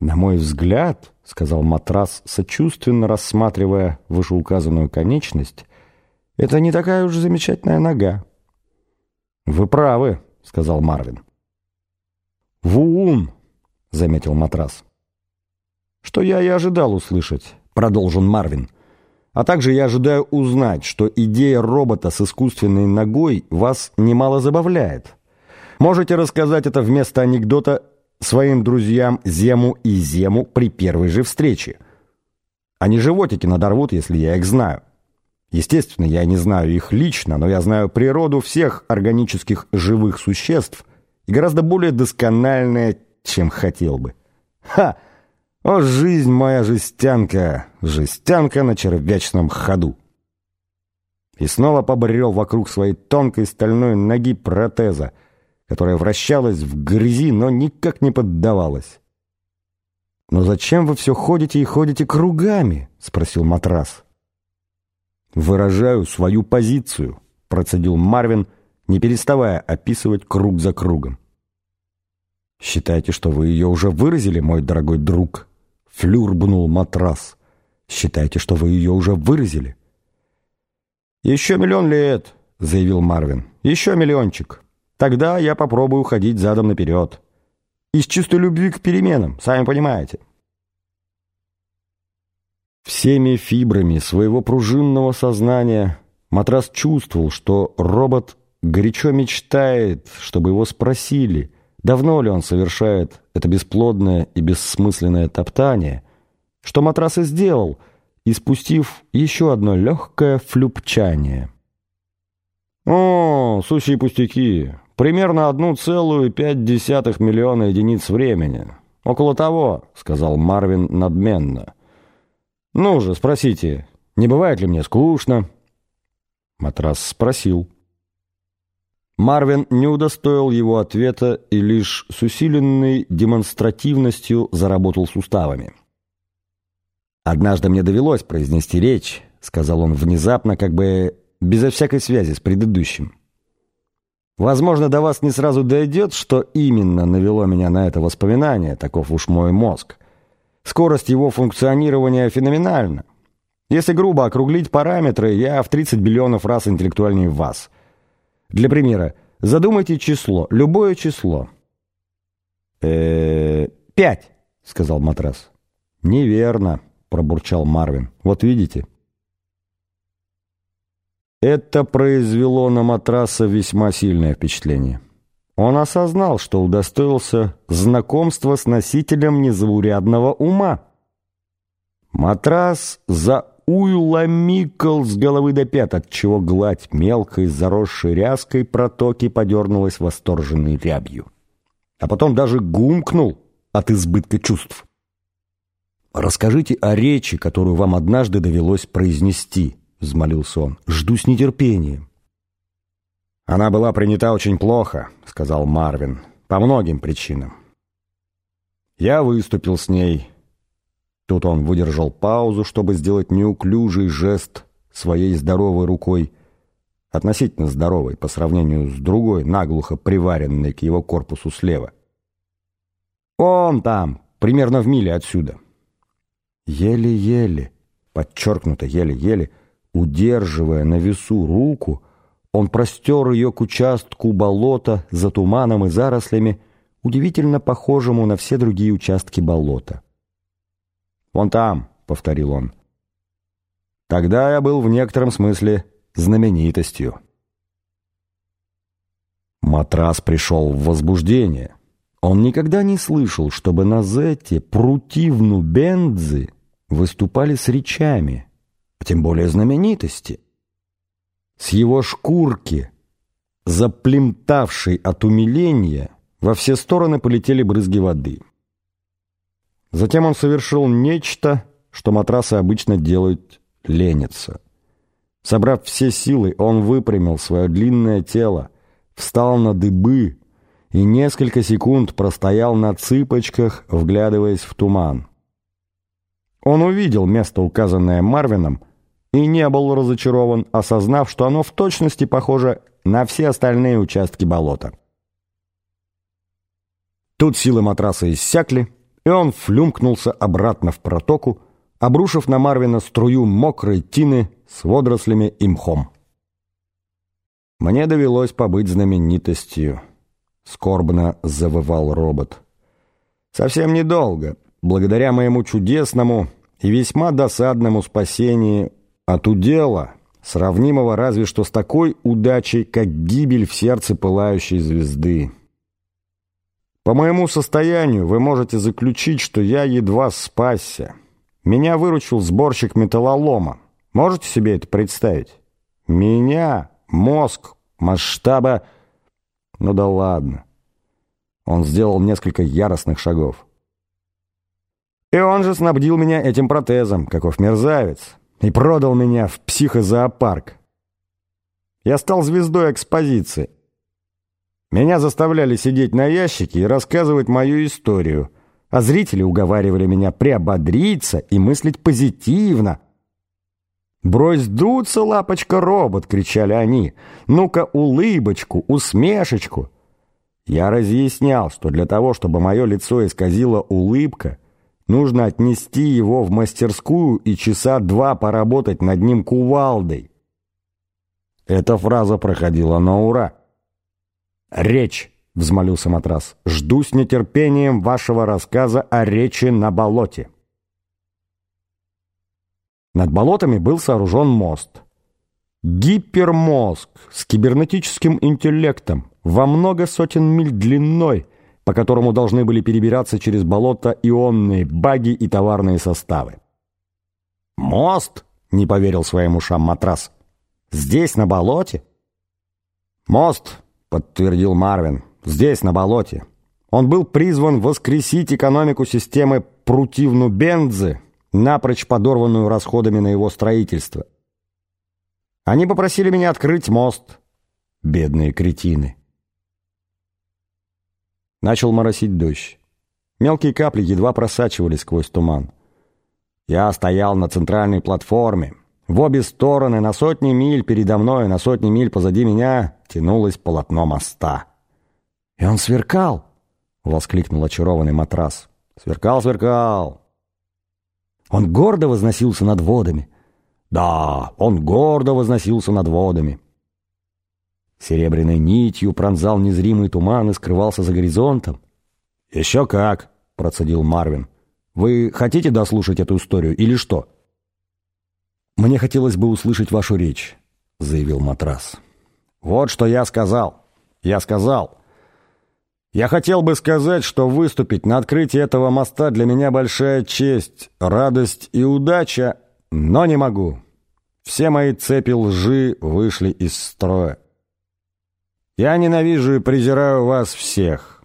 «На мой взгляд», — сказал матрас, сочувственно рассматривая вышеуказанную конечность, «это не такая уж замечательная нога». «Вы правы», — сказал Марвин. «Вуун», — заметил матрас. «Что я и ожидал услышать», — продолжил Марвин. «А также я ожидаю узнать, что идея робота с искусственной ногой вас немало забавляет. Можете рассказать это вместо анекдота своим друзьям Зему и Зему при первой же встрече. Они животики надорвут, если я их знаю. Естественно, я не знаю их лично, но я знаю природу всех органических живых существ и гораздо более доскональная, чем хотел бы. Ха! О, жизнь моя жестянка! Жестянка на червячном ходу! И снова побрел вокруг своей тонкой стальной ноги протеза — которая вращалась в грязи, но никак не поддавалась. «Но зачем вы все ходите и ходите кругами?» — спросил матрас. «Выражаю свою позицию», — процедил Марвин, не переставая описывать круг за кругом. «Считайте, что вы ее уже выразили, мой дорогой друг?» — флюрбнул матрас. «Считайте, что вы ее уже выразили?» «Еще миллион лет», — заявил Марвин. «Еще миллиончик». Тогда я попробую ходить задом наперед. Из чистой любви к переменам, сами понимаете. Всеми фибрами своего пружинного сознания матрас чувствовал, что робот горячо мечтает, чтобы его спросили, давно ли он совершает это бесплодное и бессмысленное топтание, что матрас и сделал, испустив еще одно легкое флюпчание. «О, сущие пустяки! Примерно одну целую пять десятых миллиона единиц времени. Около того, — сказал Марвин надменно. Ну же, спросите, не бывает ли мне скучно? Матрас спросил. Марвин не удостоил его ответа и лишь с усиленной демонстративностью заработал суставами. «Однажды мне довелось произнести речь», — сказал он внезапно, как бы безо всякой связи с предыдущим. Возможно, до вас не сразу дойдет, что именно навело меня на это воспоминание, таков уж мой мозг. Скорость его функционирования феноменальна. Если грубо округлить параметры, я в 30 биллионов раз интеллектуальнее вас. Для примера, задумайте число, любое число. э «Пять», — сказал матрас. «Неверно», — пробурчал Марвин. «Вот видите». Это произвело на матраса весьма сильное впечатление. Он осознал, что удостоился знакомства с носителем незаурядного ума. Матрас зауйломикал с головы до пят, отчего гладь мелкой, заросшей ряской протоки подернулась восторженной рябью. А потом даже гумкнул от избытка чувств. «Расскажите о речи, которую вам однажды довелось произнести», взмолился он. «Жду с нетерпением». «Она была принята очень плохо», — сказал Марвин, — «по многим причинам. Я выступил с ней». Тут он выдержал паузу, чтобы сделать неуклюжий жест своей здоровой рукой, относительно здоровой по сравнению с другой, наглухо приваренной к его корпусу слева. «Он там, примерно в миле отсюда». Еле-еле, подчеркнуто еле-еле, — Удерживая на весу руку, он простер ее к участку болота за туманом и зарослями, удивительно похожему на все другие участки болота. «Вон там», — повторил он. «Тогда я был в некотором смысле знаменитостью». Матрас пришел в возбуждение. Он никогда не слышал, чтобы на Зете Прутивну Бендзы выступали с речами — тем более знаменитости. С его шкурки, заплемтавшей от умиления, во все стороны полетели брызги воды. Затем он совершил нечто, что матрасы обычно делают лениться. Собрав все силы, он выпрямил свое длинное тело, встал на дыбы и несколько секунд простоял на цыпочках, вглядываясь в туман. Он увидел место, указанное Марвином, и не был разочарован, осознав, что оно в точности похоже на все остальные участки болота. Тут силы матраса иссякли, и он флюмкнулся обратно в протоку, обрушив на Марвина струю мокрой тины с водорослями и мхом. «Мне довелось побыть знаменитостью», — скорбно завывал робот. «Совсем недолго, благодаря моему чудесному и весьма досадному спасению от удела, сравнимого разве что с такой удачей, как гибель в сердце пылающей звезды. По моему состоянию вы можете заключить, что я едва спасся. Меня выручил сборщик металлолома. Можете себе это представить? Меня, мозг, масштаба... Ну да ладно. Он сделал несколько яростных шагов. И он же снабдил меня этим протезом, каков мерзавец, и продал меня в психозоопарк. Я стал звездой экспозиции. Меня заставляли сидеть на ящике и рассказывать мою историю, а зрители уговаривали меня приободриться и мыслить позитивно. «Брось дуться, лапочка-робот!» — кричали они. «Ну-ка, улыбочку, усмешечку!» Я разъяснял, что для того, чтобы мое лицо исказила улыбка, нужно отнести его в мастерскую и часа два поработать над ним кувалдой. Эта фраза проходила на ура. «Речь!» — взмолился матрас. «Жду с нетерпением вашего рассказа о речи на болоте». Над болотами был сооружен мост. Гипермозг с кибернетическим интеллектом во много сотен миль длиной, по которому должны были перебираться через болото ионные баги и товарные составы. «Мост?» — не поверил своим ушам матрас. «Здесь, на болоте?» «Мост подтвердил Марвин. «Здесь, на болоте. Он был призван воскресить экономику системы Прутивну-Бензы, напрочь подорванную расходами на его строительство. Они попросили меня открыть мост. Бедные кретины». Начал моросить дождь. Мелкие капли едва просачивались сквозь туман. Я стоял на центральной платформе. В обе стороны, на сотни миль передо мной, на сотни миль позади меня, тянулось полотно моста. «И он сверкал!» — воскликнул очарованный матрас. «Сверкал, сверкал!» Он гордо возносился над водами. Да, он гордо возносился над водами. Серебряной нитью пронзал незримый туман и скрывался за горизонтом. «Еще как!» — процедил Марвин. «Вы хотите дослушать эту историю или что?» «Мне хотелось бы услышать вашу речь», — заявил матрас. «Вот что я сказал. Я сказал. Я хотел бы сказать, что выступить на открытии этого моста для меня большая честь, радость и удача, но не могу. Все мои цепи лжи вышли из строя. Я ненавижу и презираю вас всех.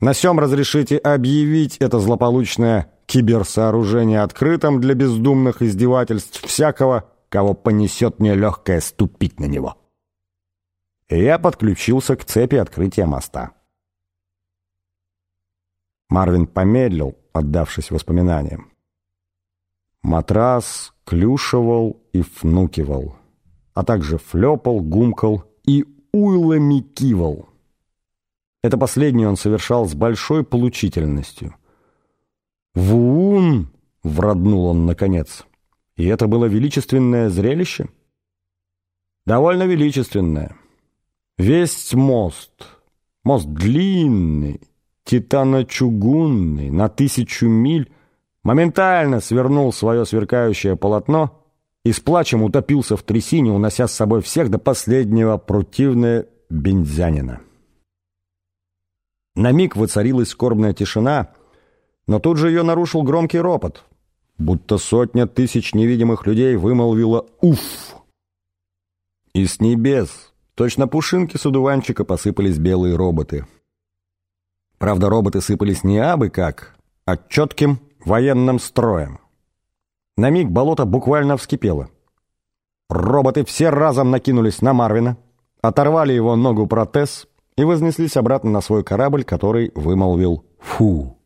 На сём разрешите объявить это злополучное киберсооружение открытым для бездумных издевательств всякого, кого понесет мне легкое ступить на него. Я подключился к цепи открытия моста. Марвин помедлил, отдавшись воспоминаниям. Матрас клюшевал и фнукивал, а также флепал, гумкал и уйломикивал. Это последнее он совершал с большой получительностью — «Вун!» — вроднул он наконец. И это было величественное зрелище? Довольно величественное. Весь мост, мост длинный, титано-чугунный, на тысячу миль, моментально свернул свое сверкающее полотно и с плачем утопился в трясине, унося с собой всех до последнего противное бензянина. На миг воцарилась скорбная тишина — но тут же ее нарушил громкий ропот, будто сотня тысяч невидимых людей вымолвила «Уф!». И с небес, точно пушинки с удуванчика, посыпались белые роботы. Правда, роботы сыпались не абы как, а четким военным строем. На миг болото буквально вскипело. Роботы все разом накинулись на Марвина, оторвали его ногу протез и вознеслись обратно на свой корабль, который вымолвил «Фу!».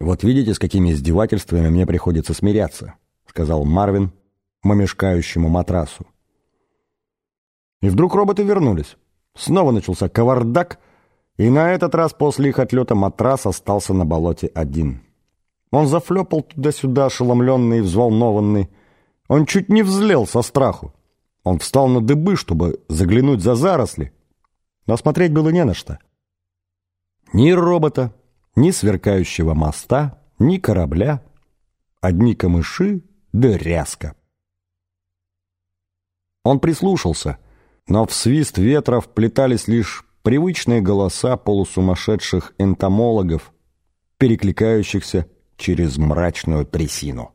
«Вот видите, с какими издевательствами мне приходится смиряться», — сказал Марвин мамешкающему матрасу. И вдруг роботы вернулись. Снова начался кавардак, И на этот раз после их отлета матрас остался на болоте один. Он зафлепал туда-сюда, ошеломленный и взволнованный. Он чуть не взлел со страху. Он встал на дыбы, чтобы заглянуть за заросли, но смотреть было не на что. Ни робота, ни сверкающего моста, ни корабля. Одни камыши да ряска. Он прислушался, но в свист ветра вплетались лишь привычные голоса полусумасшедших энтомологов, перекликающихся через мрачную трясину.